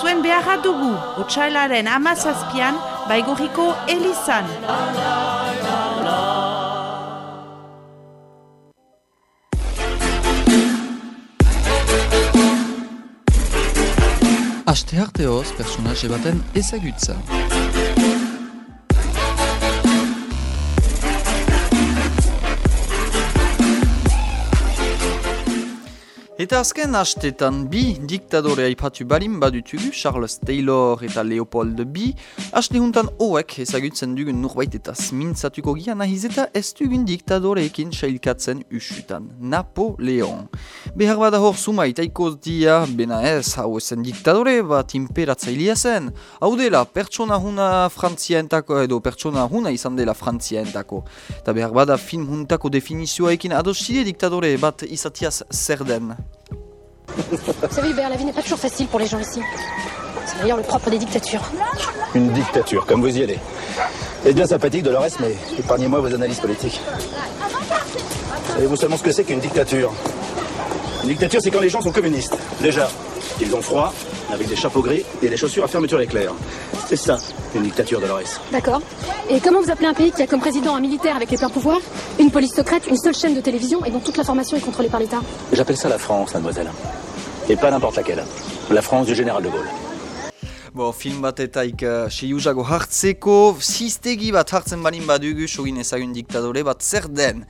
zuen beharra dugu, otxailaren amazazpian, baigoriko elizan. Aste arteoz, personaje baten ezagutza. Eta azken hastetan bi diktadore aipatu balin badutugu, Charles Taylor eta Leopold B. Haste juntan hoek ezagutzen dugun nurbait eta smintzatuko gian nahiz eta ez dugun diktadoreekin sailkatzen usutan. Napoleon. Behar bada hor suma itaiko dia, bena ez hau ezen diktadore bat imperatzailea zen. Hau dela, pertsona huna frantzia entako edo pertsona huna izan dela frantzia entako. Eta behar bada film huntako definizioekin adoside diktadore bat izatiaz zer den. Vous savez, Hubert, la vie n'est pas toujours facile pour les gens ici. C'est d'ailleurs le propre des dictatures. Une dictature, comme vous y allez. C'est bien sympathique, Dolores, mais épargnez-moi vos analyses politiques. Savez-vous seulement ce que c'est qu'une dictature? Une dictature, c'est quand les gens sont communistes. Déjà, ils ont froid, avec des chapeaux gris et des chaussures à fermeture éclair. C'est ça, une dictature, Dolores. D'accord. Et comment vous appelez un pays qui a comme président un militaire avec les pleins pouvoirs, une police secrète, une seule chaîne de télévision et dont toute l'information est contrôlée par l'État? J'appelle ça la France, mademoiselle. Et pas n'importe laquelle. La France du général de Gaulle. Bo, film batetaik uh, seiusago hartzeko, ziztegi bat hartzen balin badugu sogin ezagun diktadore bat zer den.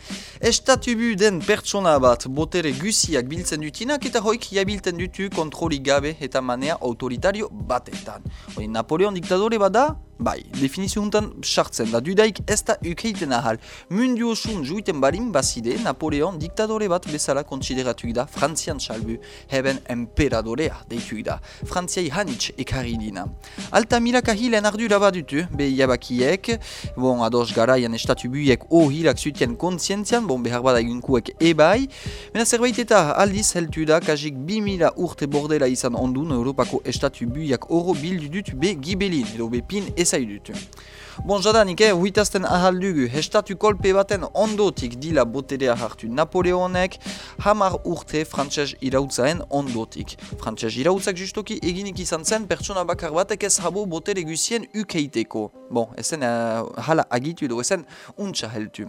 Estatubu den pertsona bat botere guziak biltzen dutinak eta hoik jabilten dutu kontroli gabe eta manea autoritario batetan. Hoi, Napoleon diktadore bat da? Bai, definizio juntan sartzen da dudaik ez da ukeiten ahal. Mundu osun juiten balin bazide Napoleon diktadore bat bezala kontsideratuik da Frantzian salbu, heben emperadorea deituik da. Frantziai hanitz ekarri dina. Alta milaka hilen ardura badutu, be jabakiek, bon ados garaian estatu buiek o hilak zutien kontzientzian, bon behar bada egunkuek ebai, mena zerbait eta aldiz heltu da kajik 2000 urte bordela izan ondun Europako estatu buiak oro bildu dut be gibelin, edo be pin ezai dut. Bon, jadanik, eh, huitazten ahal dugu, estatu kolpe baten ondotik dila boterea hartu Napoleonek, hamar urte frantses irautzaen ondotik. Frantses irautzak justoki eginik izan zen pertsona bakar batek ez habo botere guzien ukeiteko. Bon, ezen uh, hala agitu edo ezen untsa heltu.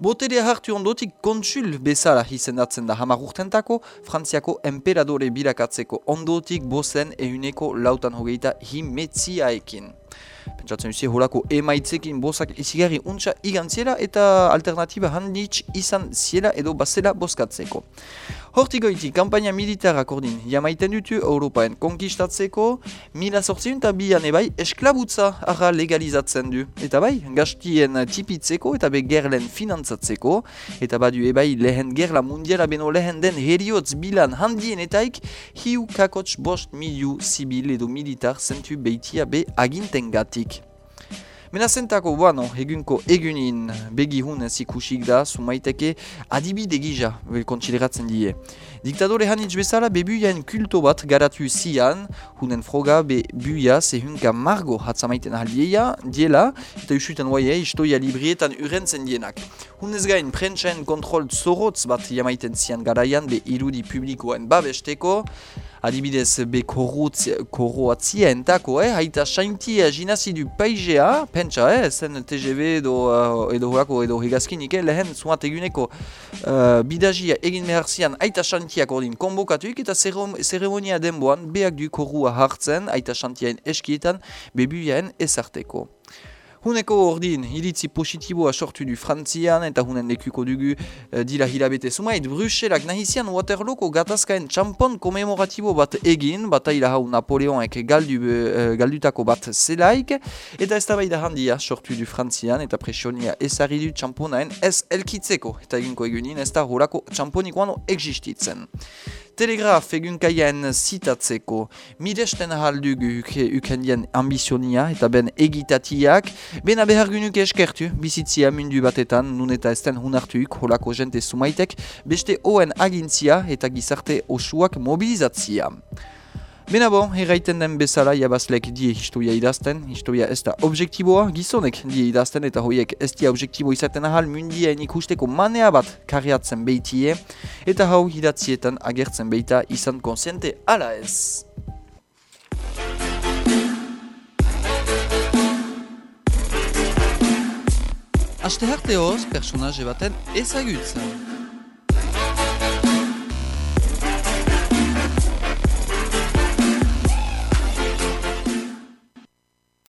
Boterea hartu ondotik kontsul bezala izendatzen da hamar urtentako, frantziako emperadore birakatzeko ondotik bozen euneko lautan hogeita himetziaekin. Pentsatzen duzie holako emaitzekin bozak izigarri untsa igantziela eta alternatiba handitz izan ziela edo bazela bozkatzeko. Hortigoiti, kampaina militarak ordin jamaiten dutu Europaen konkistatzeko, mila sortziun eta bian ebai esklabutza arra legalizatzen du. Eta bai, gastien tipitzeko eta be gerlen finantzatzeko, eta badu ebai lehen gerla mundiala beno lehen den heriotz bilan handien etaik, hiu kakots bost miliu zibil edo militar zentu beitia be agintengatik. Menazentako, bueno, egunko egunin begihun ez ikusik da, sumaiteke adibide gija konsideratzen die. Diktadore hanitz bezala bebuiaen kulto bat garatu zian, hunen froga be buia zehunka margo hatzamaiten ahaldieia, diela, eta usutan waie istoia librietan urentzen dienak. Hunez gain, prentsaen kontrol zorotz bat jamaiten zian garaian be irudi publikoen babesteko, adibidez be koroatzia entako, eh? haita saintia jinazi du paizea, pentsa, eh? zen TGV edo, uh, edo horako edo hegazkinik, eh? lehen zuat eguneko uh, bidazia egin behar zian aita santiak ordin konbokatuik eta zeremonia denboan beak du korua hartzen aita santiaen eskietan bebuiaen ezarteko. Huneko ordin, iritzi positiboa sortu du Frantzian eta hunen lekuko dugu uh, dila hilabete sumait. Bruxelak nahizian Waterlooko gatazkaen txampon komemoratibo bat egin, bataila hau Napoleonek galdu, uh, galdutako bat zelaik, eta ez da handia sortu du Frantzian eta presionia ezari du txamponaen ez elkitzeko, eta eginko egunin ez da horako txamponikoan existitzen. Telegraf egunkaian zitatzeko, miresten ahaldugu ukendien ambizionia eta ben egitatiak, bena behar gunuk eskertu, bizitzia mundu batetan, nun eta ezten hunartuik, holako jente sumaitek, beste oen agintzia eta gizarte osuak mobilizatzia. Benabo, erraiten den bezala jabazlek die historia idazten, historia ez da objektiboa, gizonek die idazten eta hoiek ez dia objektibo izaten ahal mundiaen ikusteko manea bat karriatzen behitie, eta hau hidatzietan agertzen behita izan konsente ala ez. Aste harte personaje baten ezagutzen.